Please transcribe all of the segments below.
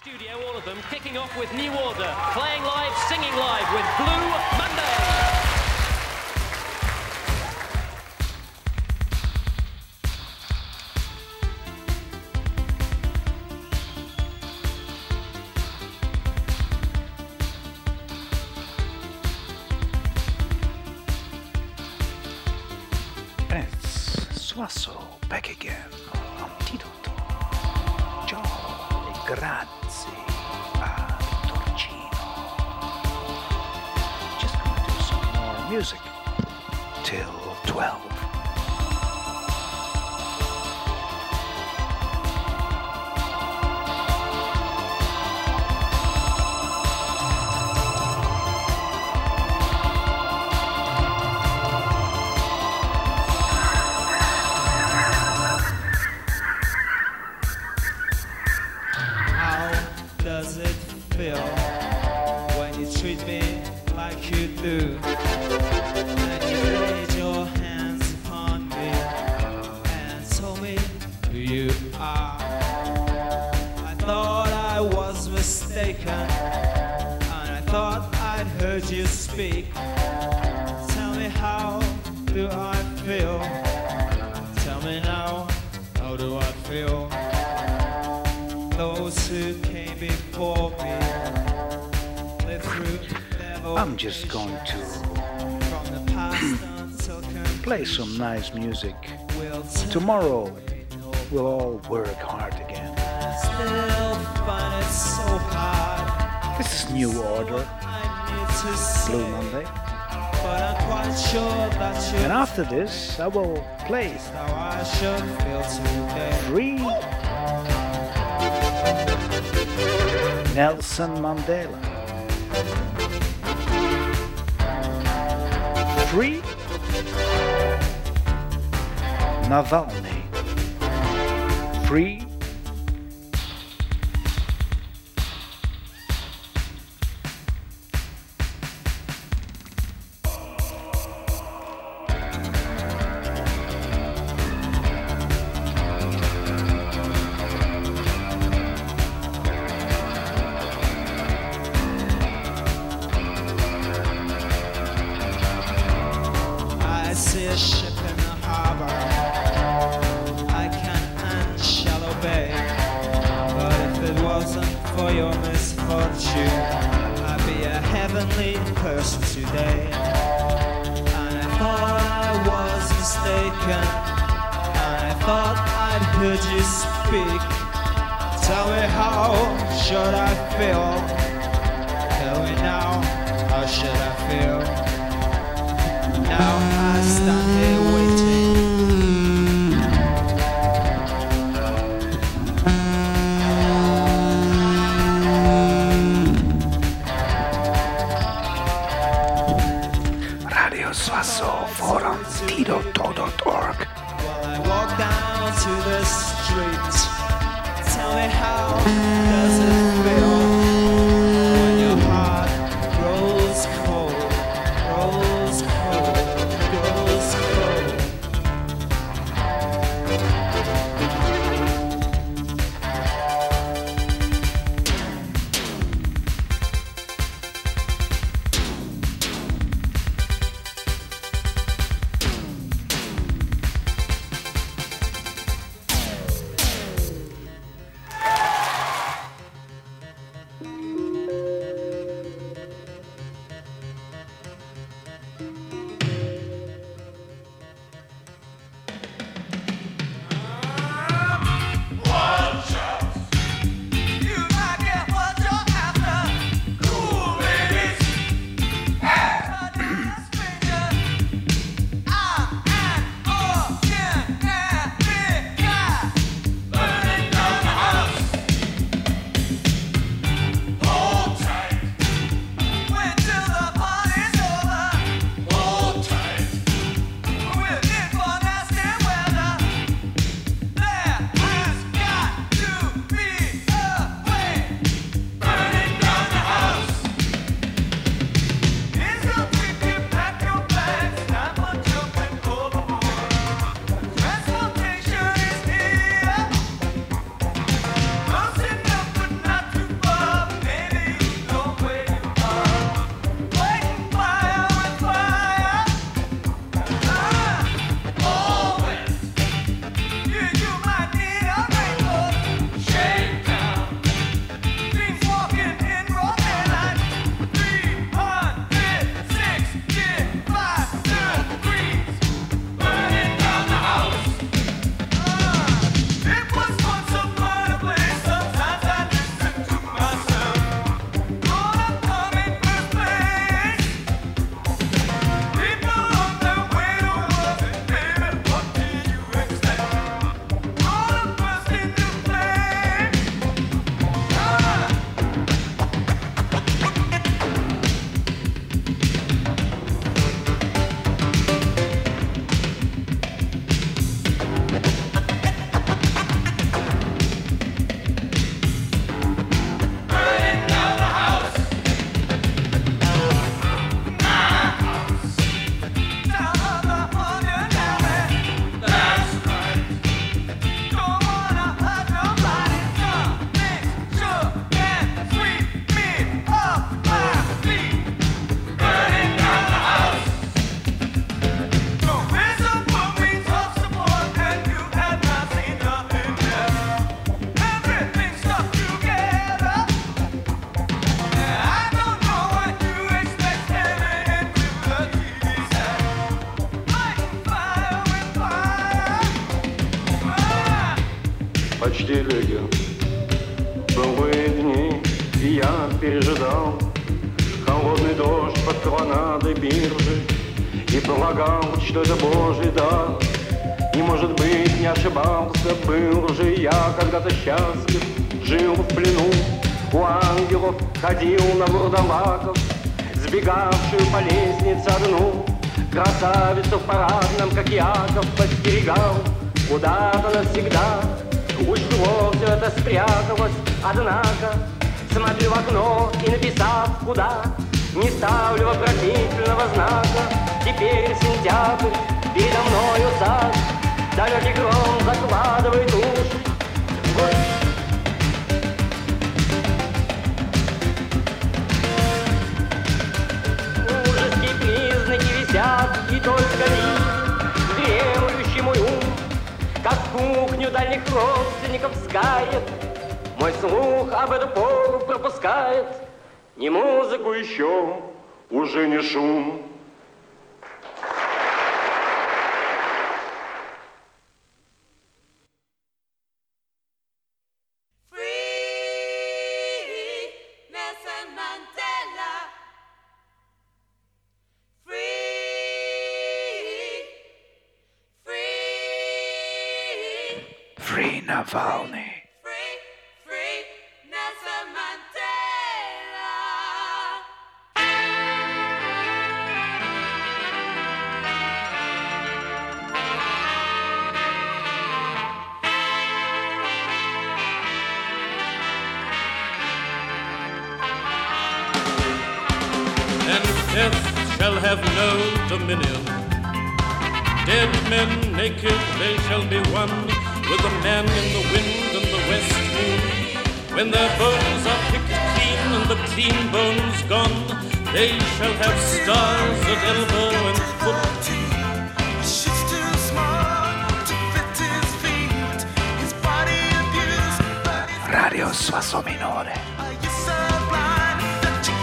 Studio, all of them, kicking off with New Order, playing live, singing live with Blue Monday. Music. Tomorrow we'll all work hard again. This is New Order, Blue Monday. And after this, I will play Free Nelson Mandela. Free Navalny. Free for your misfortune, I'd be a heavenly person today. And I thought I was mistaken. And I thought I'd heard you speak. Tell me how should I feel? Tell me now, how should I feel? Now I stand Ходил на вурдалаков Сбегавшую по лестнице одну. Красавицу в парадном, как Яков, подстерегал. Куда-то навсегда Уж все это спряталось, однако Смотрю в окно и написав куда? Не ставлю вопросительного знака. Теперь сентябрь, передо мною сад. Далекий гром закладывает уши И только видит дремлющий мой ум Как кухню дальних родственников сгает. Мой слух об эту пору пропускает Не музыку еще, уже не шум Free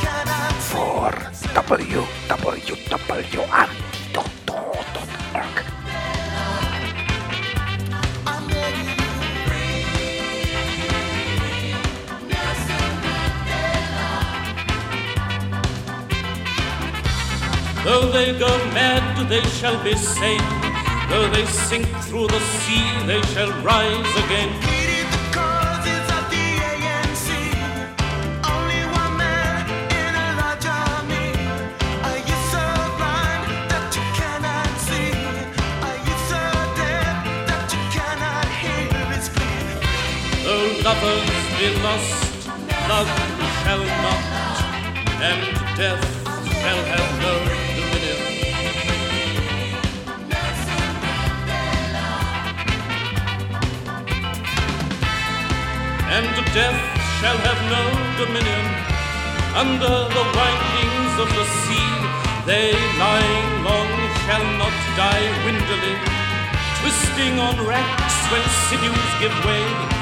cannot see? For begging Though they go mad, they shall be sane. Though they sink through the sea, they shall rise again. Lovers be lost, love shall not, and death shall have no dominion. And death shall have no dominion. Under the windings of the sea, they lying long shall not die windily, twisting on racks when sinews give way,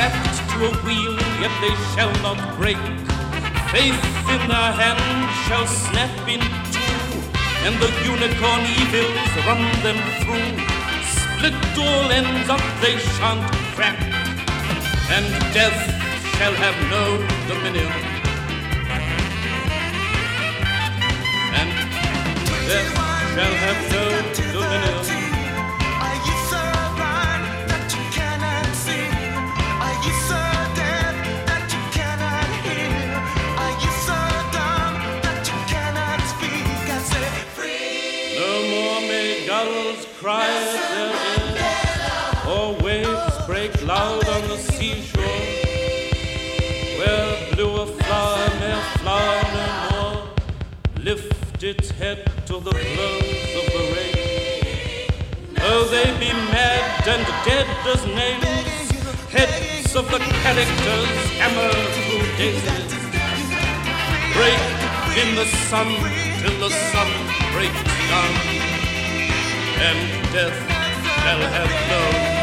strapped to a wheel, yet they shall not break. Faith in their hand shall snap in two, and the unicorn evils run them through. Split all ends up, they shan't crack, and death shall have no dominion. And death shall have no their ears, or waves break loud on the seashore, where blew a flower may flower no more, lift its head to the blows of the rain. Though they be mad and dead as nails, heads of the characters hammer through daisies, break in the sun till the sun breaks down, and death shall have no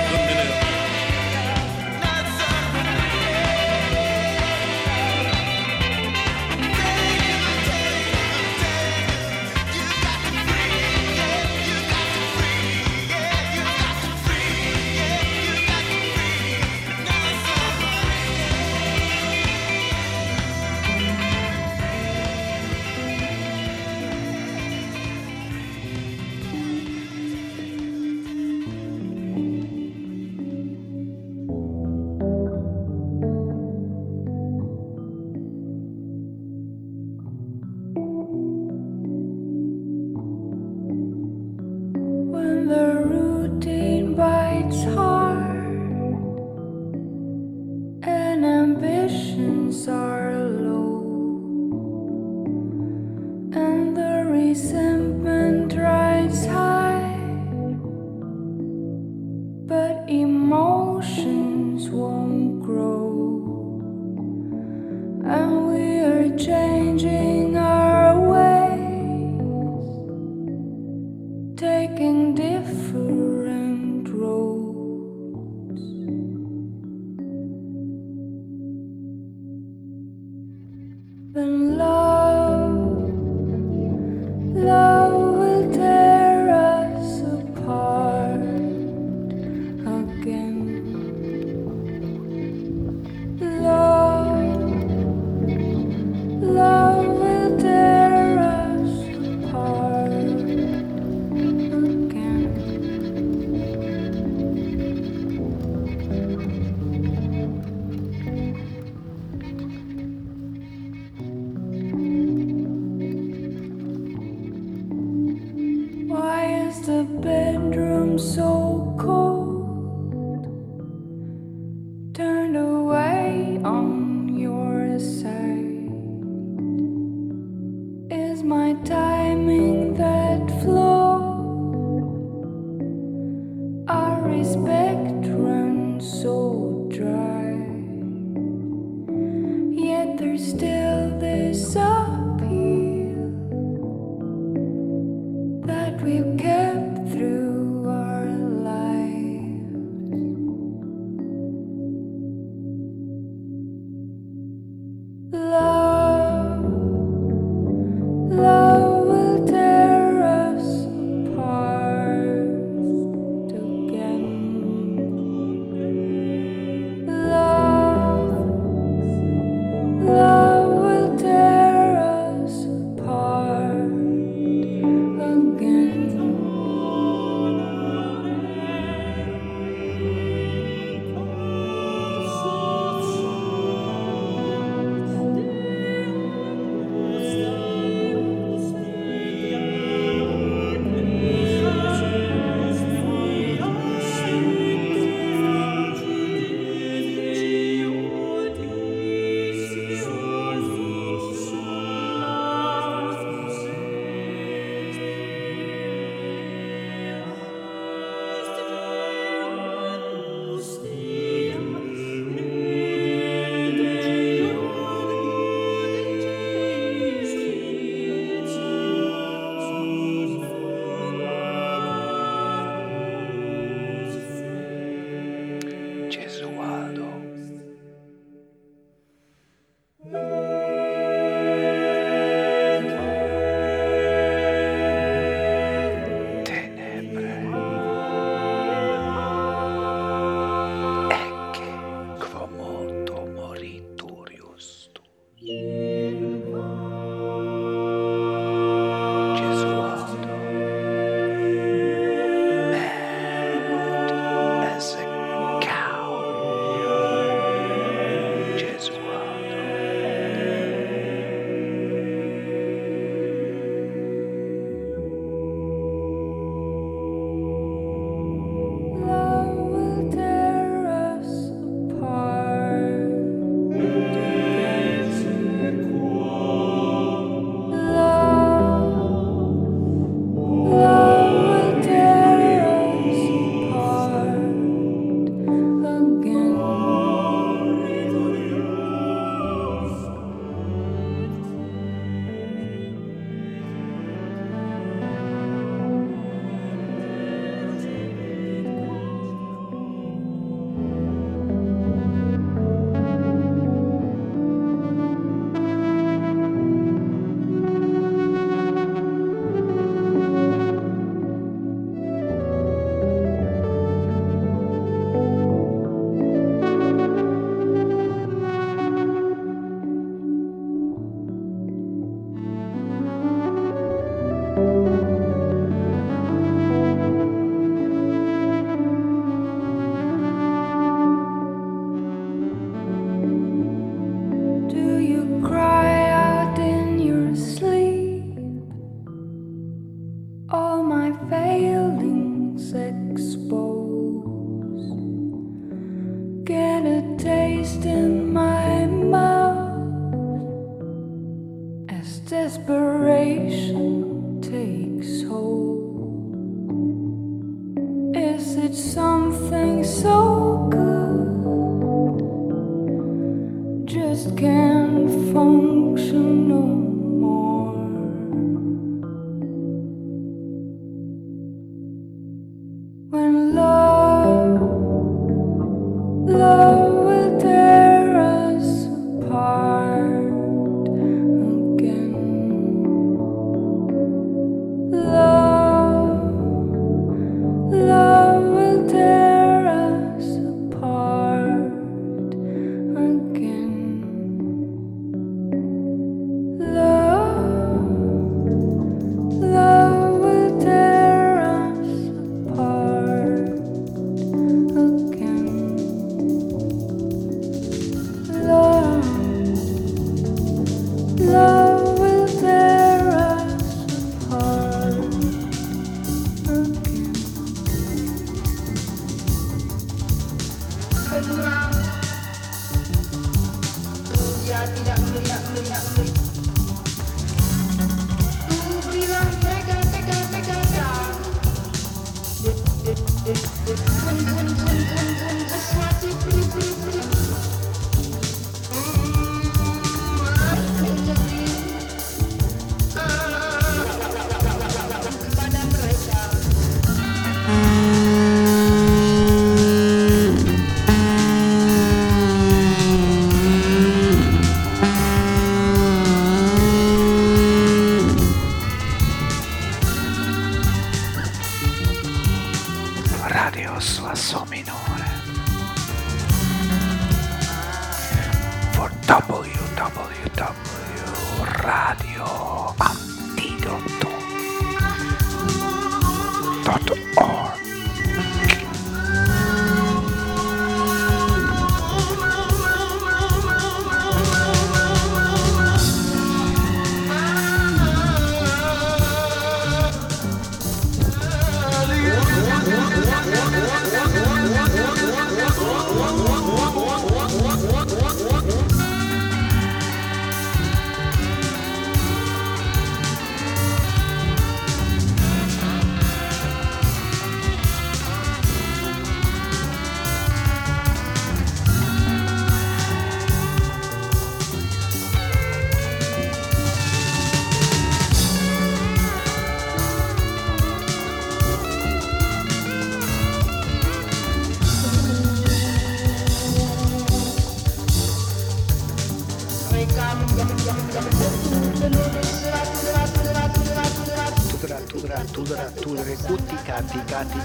all my failings exposed. Get a taste in my mouth as desperation takes hold. Is it something so good? Just can't.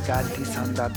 Gargi Sandat.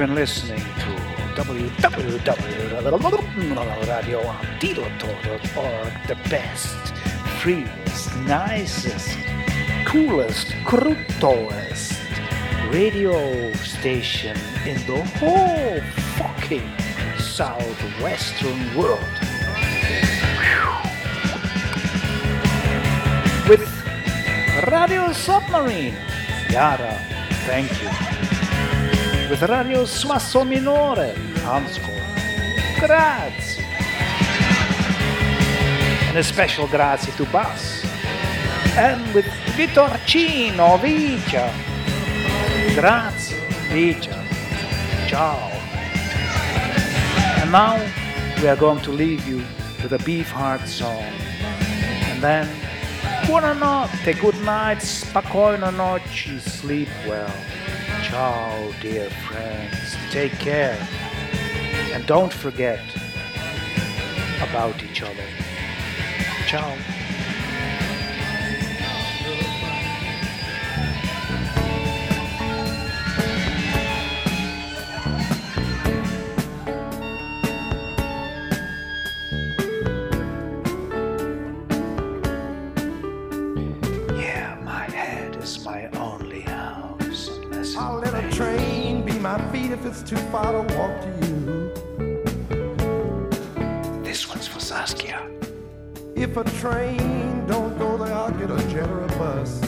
Been listening to www.radioantidoto.org, the best, freest, nicest, coolest, crutoest radio station in the whole fucking southwestern world. With Radio Submarine. Yara, thank you. With Radio Svasso Minore. Hansko. Grazie. And a special grazie to Bass. And with Vitorcino Vicia. Grazie, Vicia. Ciao. And now we are going to leave you with a Beefheart song. And then Buonanotte, good night, spokojno noci, sleep well. Ciao, dear friends. Take care. And don't forget about each other. Ciao. Unless I'll it let a train be my feet if it's too far to walk to you. This one's for Saskia. If a train don't go there, I'll get a jet or a bus.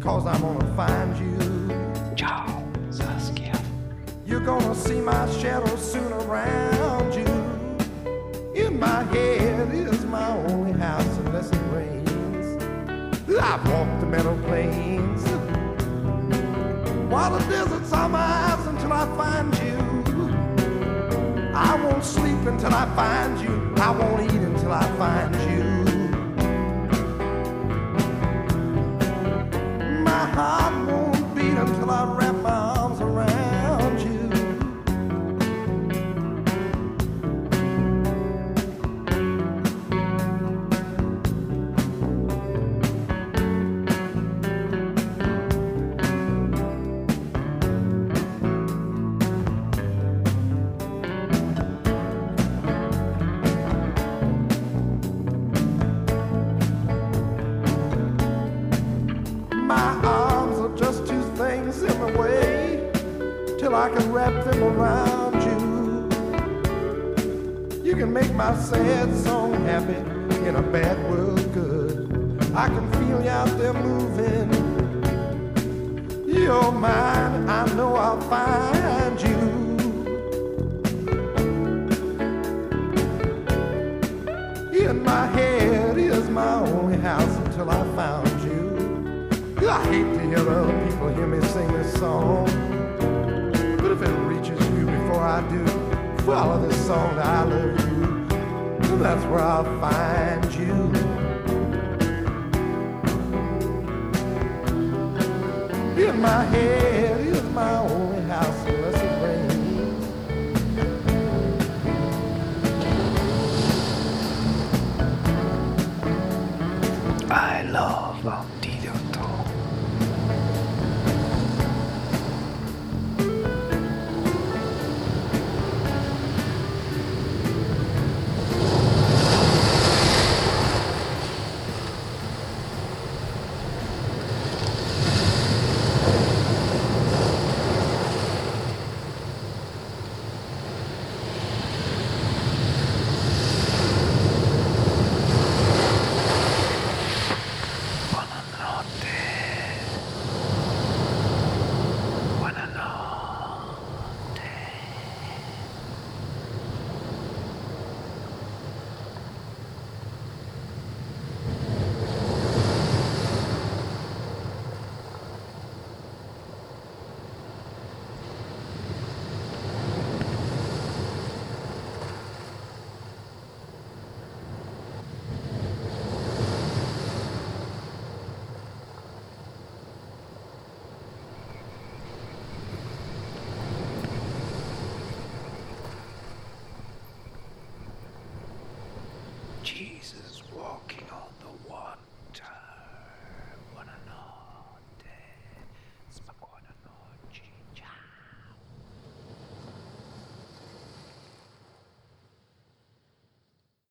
Cause I'm gonna find you. Ciao, Saskia. You're gonna see my shadow soon around you. In my head is my only house unless it rains. I've walked the meadow plains. While the deserts are my eyes until I find you. I won't sleep until I find you. I won't eat until I find you. My heart won't beat until I I can wrap them around you. You can make my sad song happy in a bad world good. I can feel you out there moving. You're mine, I know I'll find you. In my head is my only house until I found you. I hate to hear other people hear me sing this song. I do, follow this song I love you. And that's where I'll find you. In my head is my